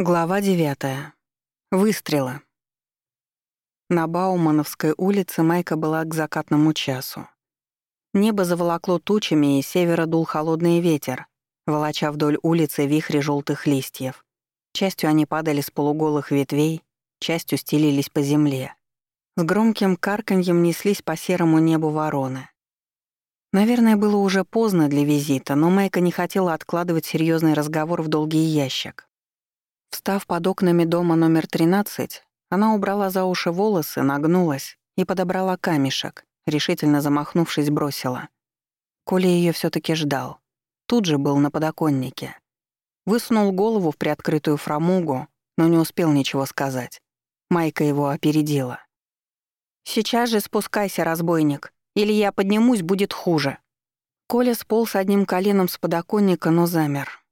Глава 9. Выстрелы. На Баумановской улице Майка была к закатному часу. Небо заволокло тучами, и севера дул холодный ветер, волоча вдоль улицы вихри желтых листьев. Частью они падали с полуголых ветвей, частью стелились по земле. С громким карканьем неслись по серому небу вороны. Наверное, было уже поздно для визита, но Майка не хотела откладывать серьезный разговор в долгий ящик. Встав под окнами дома номер 13, она убрала за уши волосы, нагнулась и подобрала камешек, решительно замахнувшись, бросила. Коля ее все таки ждал. Тут же был на подоконнике. Высунул голову в приоткрытую фрамугу, но не успел ничего сказать. Майка его опередила. «Сейчас же спускайся, разбойник, или я поднимусь, будет хуже». Коля сполз одним коленом с подоконника, но замер.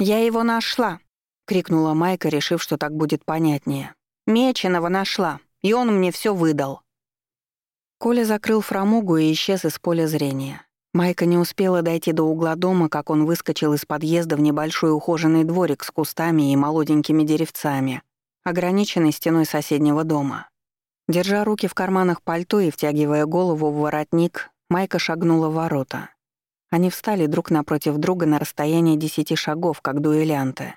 «Я его нашла», — крикнула Майка, решив, что так будет понятнее. «Меченого нашла, и он мне все выдал». Коля закрыл фрамугу и исчез из поля зрения. Майка не успела дойти до угла дома, как он выскочил из подъезда в небольшой ухоженный дворик с кустами и молоденькими деревцами, ограниченный стеной соседнего дома. Держа руки в карманах пальто и втягивая голову в воротник, Майка шагнула в ворота. Они встали друг напротив друга на расстоянии десяти шагов, как дуэлянты.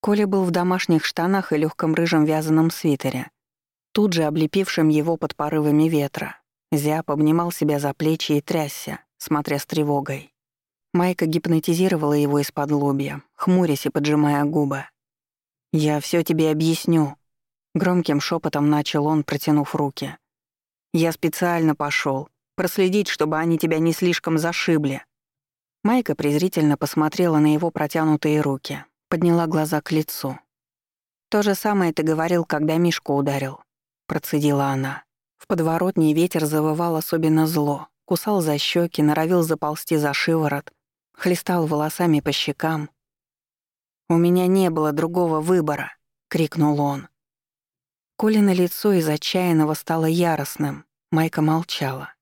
Коля был в домашних штанах и легком рыжем вязаном свитере, тут же облепившем его под порывами ветра. Зяб обнимал себя за плечи и трясся, смотря с тревогой. Майка гипнотизировала его из-под лобья, хмурясь и поджимая губы. «Я все тебе объясню», — громким шепотом начал он, протянув руки. «Я специально пошел, проследить, чтобы они тебя не слишком зашибли». Майка презрительно посмотрела на его протянутые руки, Подняла глаза к лицу. «То же самое ты говорил, когда Мишку ударил», — процедила она. В подворотне ветер завывал особенно зло, кусал за щеки, норовил заползти за шиворот, хлестал волосами по щекам. «У меня не было другого выбора», — крикнул он. Колина лицо из отчаянного стало яростным. Майка молчала.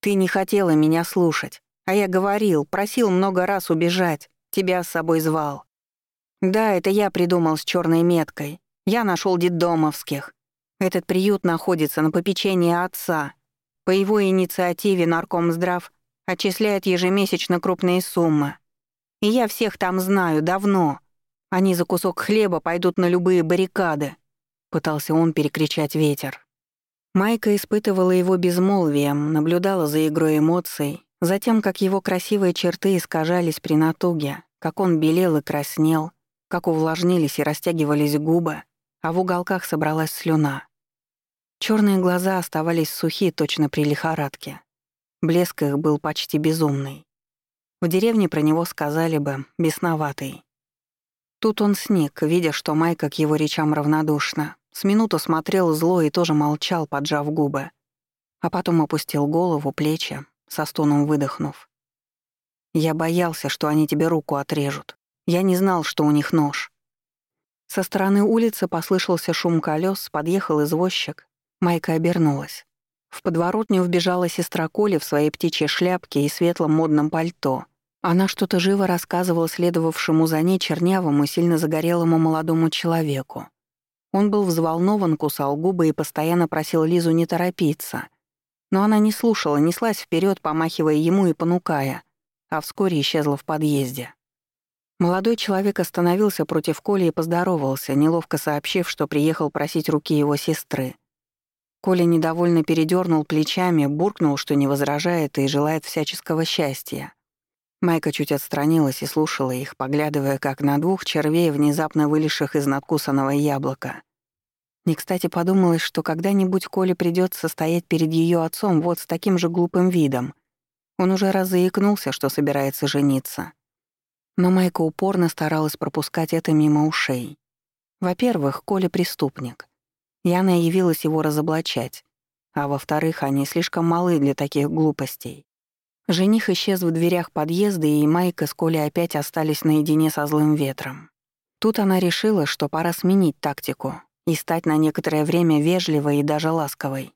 «Ты не хотела меня слушать, а я говорил, просил много раз убежать, тебя с собой звал. Да, это я придумал с черной меткой. Я нашел детдомовских. Этот приют находится на попечении отца. По его инициативе наркомздрав отчисляет ежемесячно крупные суммы. И я всех там знаю давно. Они за кусок хлеба пойдут на любые баррикады. Пытался он перекричать ветер. Майка испытывала его безмолвием, наблюдала за игрой эмоций, затем, как его красивые черты искажались при натуге, как он белел и краснел, как увлажнились и растягивались губы, а в уголках собралась слюна. Черные глаза оставались сухи точно при лихорадке. Блеск их был почти безумный. В деревне про него сказали бы «бесноватый». Тут он сник, видя, что Майка к его речам равнодушна. С минуту смотрел зло и тоже молчал, поджав губы. А потом опустил голову, плечи, со стоном выдохнув. «Я боялся, что они тебе руку отрежут. Я не знал, что у них нож. Со стороны улицы послышался шум колес, подъехал извозчик. Майка обернулась. В подворотню вбежала сестра Коли в своей птичьей шляпке и светлом модном пальто. Она что-то живо рассказывала следовавшему за ней чернявому, сильно загорелому молодому человеку. Он был взволнован, кусал губы и постоянно просил Лизу не торопиться. Но она не слушала, неслась вперед, помахивая ему и понукая, а вскоре исчезла в подъезде. Молодой человек остановился против Коли и поздоровался, неловко сообщив, что приехал просить руки его сестры. Коля недовольно передернул плечами, буркнул, что не возражает и желает всяческого счастья. Майка чуть отстранилась и слушала их, поглядывая, как на двух червей, внезапно вылезших из надкусанного яблока. Не кстати подумалось, что когда-нибудь Коле придется стоять перед ее отцом вот с таким же глупым видом. Он уже раз заикнулся, что собирается жениться — но Майка упорно старалась пропускать это мимо ушей. Во-первых, Коля преступник. И она явилась его разоблачать. А во-вторых, они слишком малы для таких глупостей. Жених исчез в дверях подъезда, и Майка с Колей опять остались наедине со злым ветром. Тут она решила, что пора сменить тактику и стать на некоторое время вежливой и даже ласковой.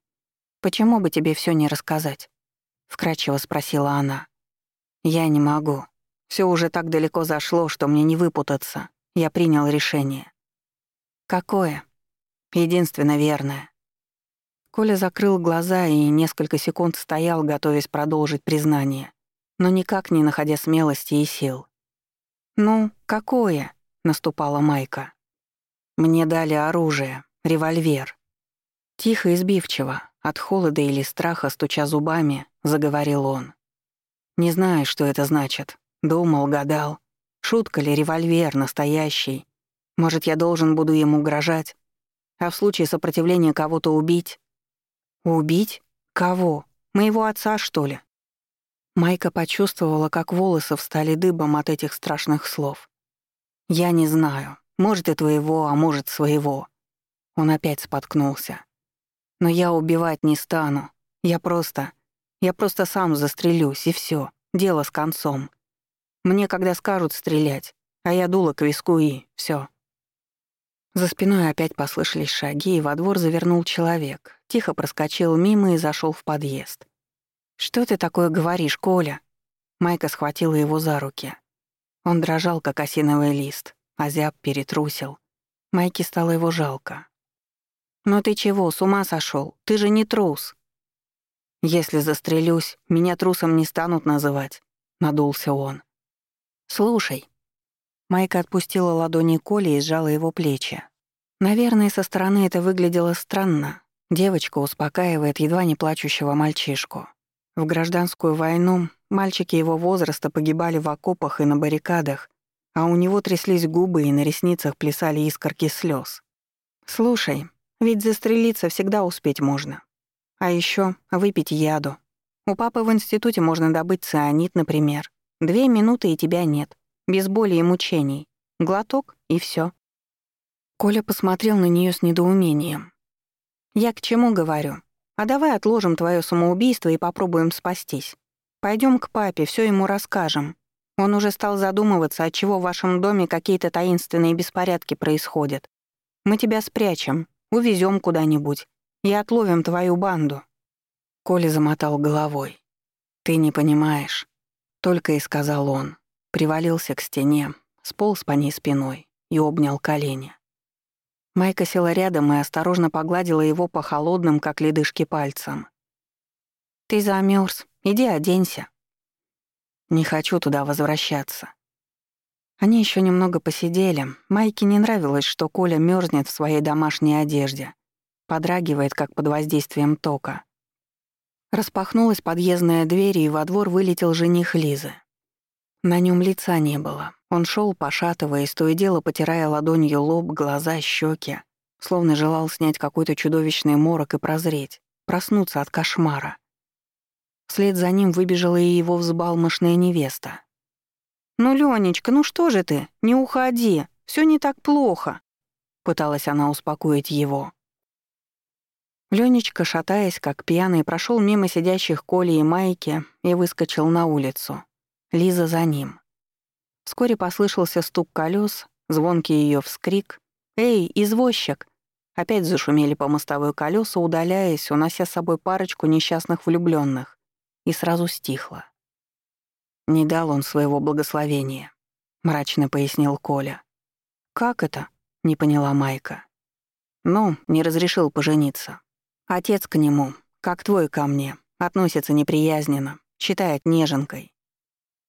«Почему бы тебе все не рассказать?» — вкратчиво спросила она. «Я не могу», все уже так далеко зашло, что мне не выпутаться. Я принял решение. Какое? Единственно верное. Коля закрыл глаза и несколько секунд стоял, готовясь продолжить признание, но никак не находя смелости и сил. «Ну, какое?» — наступала Майка. «Мне дали оружие, револьвер». Тихо и сбивчиво, от холода или страха, стуча зубами, заговорил он. «Не знаю, что это значит. Думал, гадал. Шутка ли револьвер настоящий? Может, я должен буду ему угрожать? А в случае сопротивления кого-то убить? Убить? Кого? Моего отца, что ли? Майка почувствовала, как волосы встали дыбом от этих страшных слов. «Я не знаю. Может, и твоего, а может, своего». Он опять споткнулся. «Но я убивать не стану. Я просто... Я просто сам застрелюсь, и все. Дело с концом. Мне когда скажут стрелять, а я дула к виску и... все. За спиной опять послышались шаги, и во двор завернул человек, тихо проскочил мимо и зашел в подъезд. «Что ты такое говоришь, Коля?» Майка схватила его за руки. Он дрожал, как осиновый лист, а зяб перетрусил. Майке стало его жалко. «Но ты чего, с ума сошел? Ты же не трус!» «Если застрелюсь, меня трусом не станут называть», — надулся он. «Слушай, Майка отпустила ладони Коли и сжала его плечи. Наверное, со стороны это выглядело странно. Девочка успокаивает едва не плачущего мальчишку. В гражданскую войну мальчики его возраста погибали в окопах и на баррикадах, а у него тряслись губы и на ресницах плясали искорки слез. «Слушай, ведь застрелиться всегда успеть можно. А еще выпить яду. У папы в институте можно добыть цианид, например. Две минуты и тебя нет без боли и мучений. Глоток — и все. Коля посмотрел на нее с недоумением. «Я к чему говорю? А давай отложим твое самоубийство и попробуем спастись. Пойдем к папе, все ему расскажем. Он уже стал задумываться, от чего в вашем доме какие-то таинственные беспорядки происходят. Мы тебя спрячем, увезем куда-нибудь и отловим твою банду». Коля замотал головой. «Ты не понимаешь», — только и сказал он привалился к стене, сполз по ней спиной и обнял колени. Майка села рядом и осторожно погладила его по холодным, как ледышки, пальцам. «Ты замерз. Иди оденься». «Не хочу туда возвращаться». Они еще немного посидели. Майке не нравилось, что Коля мерзнет в своей домашней одежде, подрагивает, как под воздействием тока. Распахнулась подъездная дверь, и во двор вылетел жених Лизы. На нем лица не было. Он шел, пошатываясь, то и дело потирая ладонью лоб, глаза, щеки, словно желал снять какой-то чудовищный морок и прозреть, проснуться от кошмара. Вслед за ним выбежала и его взбалмошная невеста. «Ну, Ленечка, ну что же ты? Не уходи, все не так плохо», — пыталась она успокоить его. Ленечка, шатаясь, как пьяный, прошел мимо сидящих Коли и Майки и выскочил на улицу. Лиза за ним. Вскоре послышался стук колес, звонкий ее вскрик. «Эй, извозчик!» Опять зашумели по мостовой колеса, удаляясь, унося с собой парочку несчастных влюбленных, и сразу стихло. «Не дал он своего благословения», — мрачно пояснил Коля. «Как это?» — не поняла Майка. «Ну, не разрешил пожениться. Отец к нему, как твой ко мне, относится неприязненно, считает неженкой.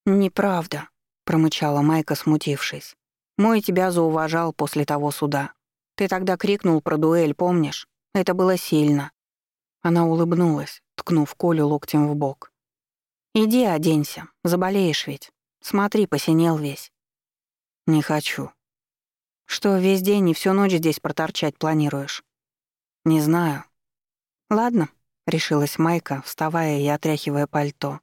«Неправда», — промычала Майка, смутившись. «Мой тебя зауважал после того суда. Ты тогда крикнул про дуэль, помнишь? Это было сильно». Она улыбнулась, ткнув Колю локтем в бок. «Иди оденься, заболеешь ведь. Смотри, посинел весь». «Не хочу». «Что, весь день и всю ночь здесь проторчать планируешь?» «Не знаю». «Ладно», — решилась Майка, вставая и отряхивая пальто.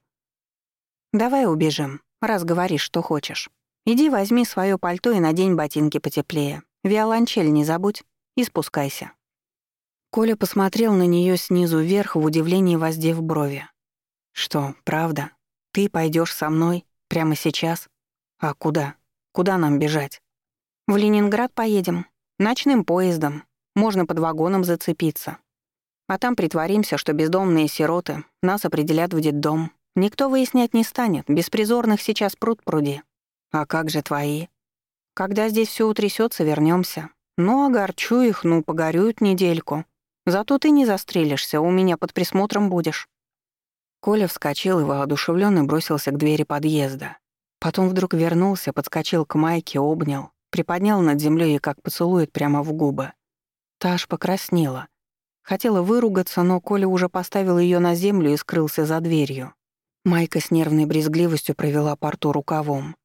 «Давай убежим, раз говоришь, что хочешь. Иди возьми свое пальто и надень ботинки потеплее. Виолончель не забудь и спускайся». Коля посмотрел на нее снизу вверх в удивлении воздев брови. «Что, правда? Ты пойдешь со мной? Прямо сейчас? А куда? Куда нам бежать?» «В Ленинград поедем. Ночным поездом. Можно под вагоном зацепиться. А там притворимся, что бездомные сироты нас определят в детдом. Никто выяснять не станет, беспризорных сейчас пруд пруди. А как же твои? Когда здесь все утрясется, вернемся. Ну, огорчу их, ну, погорюют недельку. Зато ты не застрелишься, у меня под присмотром будешь». Коля вскочил и воодушевленно бросился к двери подъезда. Потом вдруг вернулся, подскочил к Майке, обнял, приподнял над землей и как поцелует прямо в губы. Та аж покраснела. Хотела выругаться, но Коля уже поставил ее на землю и скрылся за дверью. Майка с нервной брезгливостью провела по рту рукавом.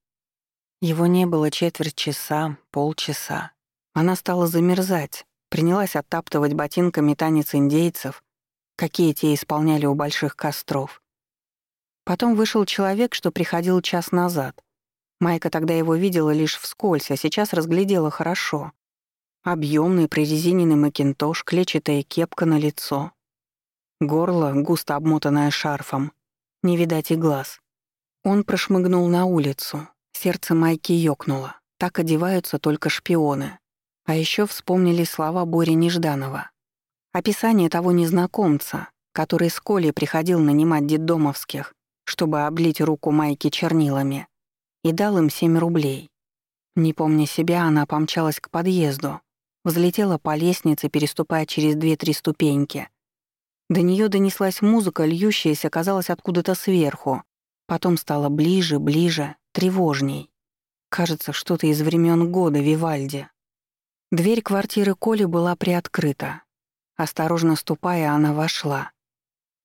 Его не было четверть часа, полчаса. Она стала замерзать, принялась оттаптывать ботинками танец индейцев, какие те исполняли у больших костров. Потом вышел человек, что приходил час назад. Майка тогда его видела лишь вскользь, а сейчас разглядела хорошо. Объемный прорезиненный макинтош, клетчатая кепка на лицо. Горло, густо обмотанное шарфом. Не видать и глаз. Он прошмыгнул на улицу. Сердце Майки ёкнуло. Так одеваются только шпионы. А еще вспомнили слова Бори Нежданова. Описание того незнакомца, который с Колей приходил нанимать детдомовских, чтобы облить руку Майки чернилами, и дал им семь рублей. Не помня себя, она помчалась к подъезду, взлетела по лестнице, переступая через две-три ступеньки. До нее донеслась музыка, льющаяся, казалось, откуда-то сверху. Потом стало ближе, ближе, тревожней. Кажется, что-то из времен года Вивальди. Дверь квартиры Коли была приоткрыта. Осторожно ступая, она вошла.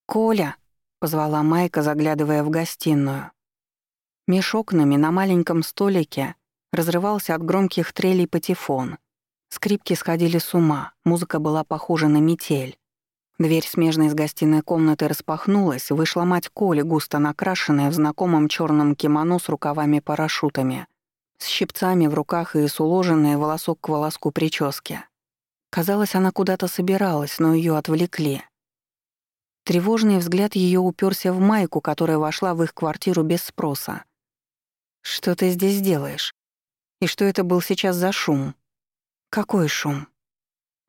«Коля!» — позвала Майка, заглядывая в гостиную. Меж окнами на маленьком столике разрывался от громких трелей патефон. Скрипки сходили с ума, музыка была похожа на метель. Дверь, смежной с гостиной комнаты, распахнулась, вышла мать Коли, густо накрашенная в знакомом черном кимоно с рукавами-парашютами с щипцами в руках и с уложенной волосок к волоску прически. Казалось, она куда-то собиралась, но ее отвлекли. Тревожный взгляд ее уперся в майку, которая вошла в их квартиру без спроса. «Что ты здесь делаешь? И что это был сейчас за шум?» «Какой шум?»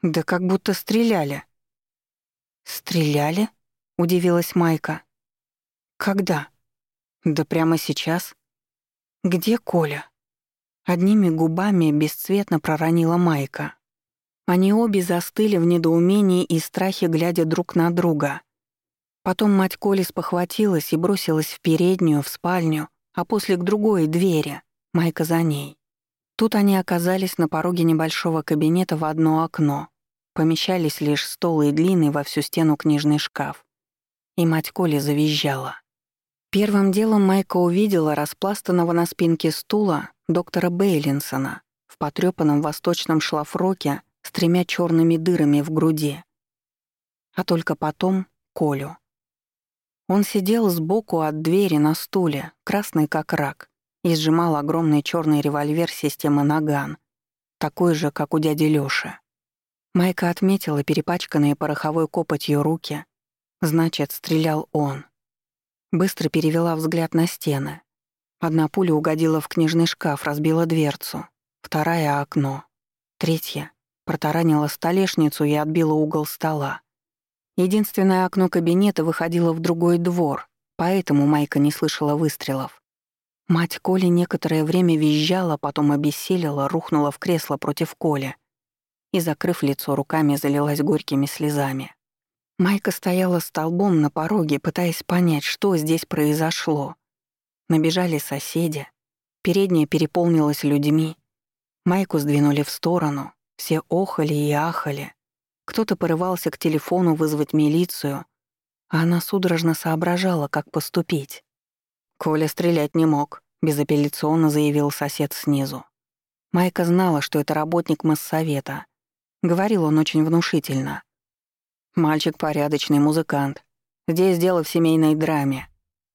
«Да как будто стреляли». «Стреляли?» — удивилась Майка. «Когда?» «Да прямо сейчас». «Где Коля?» Одними губами бесцветно проронила Майка. Они обе застыли в недоумении и страхе, глядя друг на друга. Потом мать Коли спохватилась и бросилась в переднюю, в спальню, а после к другой двери, Майка за ней. Тут они оказались на пороге небольшого кабинета в одно окно. Помещались лишь стол и длинный во всю стену книжный шкаф. И мать Коли завизжала. Первым делом Майка увидела распластанного на спинке стула доктора Бейлинсона в потрёпанном восточном шлафроке с тремя черными дырами в груди. А только потом — Колю. Он сидел сбоку от двери на стуле, красный как рак, и сжимал огромный черный револьвер системы «Наган», такой же, как у дяди Лёши. Майка отметила перепачканные пороховой копотью руки. Значит, стрелял он. Быстро перевела взгляд на стены. Одна пуля угодила в книжный шкаф, разбила дверцу. Вторая — окно. Третья — протаранила столешницу и отбила угол стола. Единственное окно кабинета выходило в другой двор, поэтому Майка не слышала выстрелов. Мать Коли некоторое время визжала, потом обессилила, рухнула в кресло против Коли и, закрыв лицо руками, залилась горькими слезами. Майка стояла столбом на пороге, пытаясь понять, что здесь произошло. Набежали соседи. Передняя переполнилась людьми. Майку сдвинули в сторону. Все охали и ахали. Кто-то порывался к телефону вызвать милицию, а она судорожно соображала, как поступить. «Коля стрелять не мог», — безапелляционно заявил сосед снизу. Майка знала, что это работник моссовета. Говорил он очень внушительно. Мальчик порядочный, музыкант. Здесь дело в семейной драме.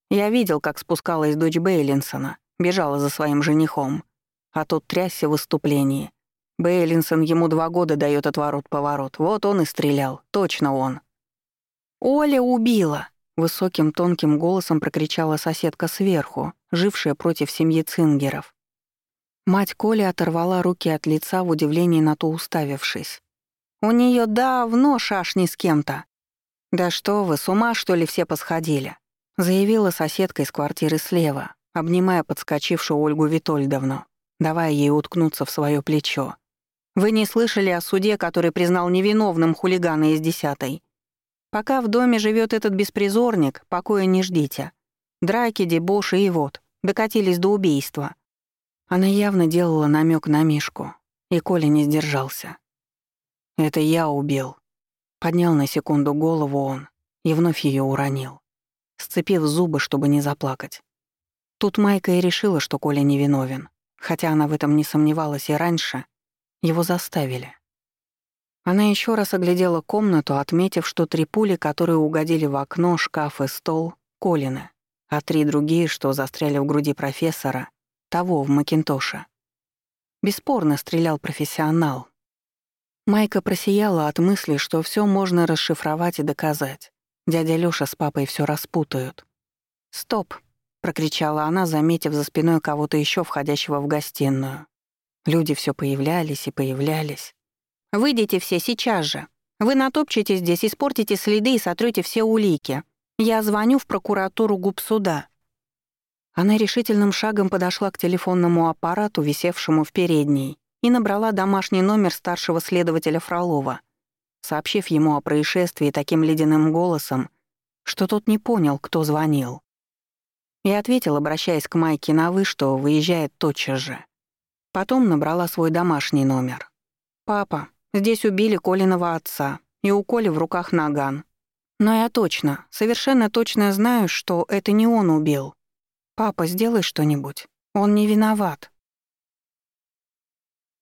Я видел, как спускалась дочь Бейлинсона, бежала за своим женихом. А тот трясся в выступлении. Бейлинсон ему два года дает отворот-поворот. Вот он и стрелял. Точно он. «Оля убила!» — высоким тонким голосом прокричала соседка сверху, жившая против семьи Цингеров. Мать Коли оторвала руки от лица в удивлении на то уставившись. У нее давно шашни с кем-то. Да что вы, с ума что ли все посходили? Заявила соседка из квартиры слева, обнимая подскочившую Ольгу Витольдовну. давая ей уткнуться в свое плечо. «Вы не слышали о суде, который признал невиновным хулигана из десятой? Пока в доме живет этот беспризорник, покоя не ждите. Драки, дебоши и вот, докатились до убийства». Она явно делала намек на Мишку, и Коля не сдержался. «Это я убил». Поднял на секунду голову он и вновь ее уронил, сцепив зубы, чтобы не заплакать. Тут Майка и решила, что Коля невиновен, хотя она в этом не сомневалась и раньше. Его заставили. Она еще раз оглядела комнату, отметив, что три пули, которые угодили в окно, шкаф и стол, — Колины, а три другие, что застряли в груди профессора, того в Макинтоше. Бесспорно стрелял профессионал. Майка просияла от мысли, что все можно расшифровать и доказать. Дядя Лёша с папой все распутают. «Стоп!» — прокричала она, заметив за спиной кого-то еще входящего в гостиную. Люди все появлялись и появлялись. «Выйдите все сейчас же. Вы натопчете здесь, испортите следы и сотрете все улики. Я звоню в прокуратуру губсуда». Она решительным шагом подошла к телефонному аппарату, висевшему в передней, и набрала домашний номер старшего следователя Фролова, сообщив ему о происшествии таким ледяным голосом, что тот не понял, кто звонил. И ответил, обращаясь к Майке на «вы», что выезжает тотчас же. Потом набрала свой домашний номер. «Папа, здесь убили Колиного отца, и у Коли в руках наган. Но я точно, совершенно точно знаю, что это не он убил. Папа, сделай что-нибудь. Он не виноват».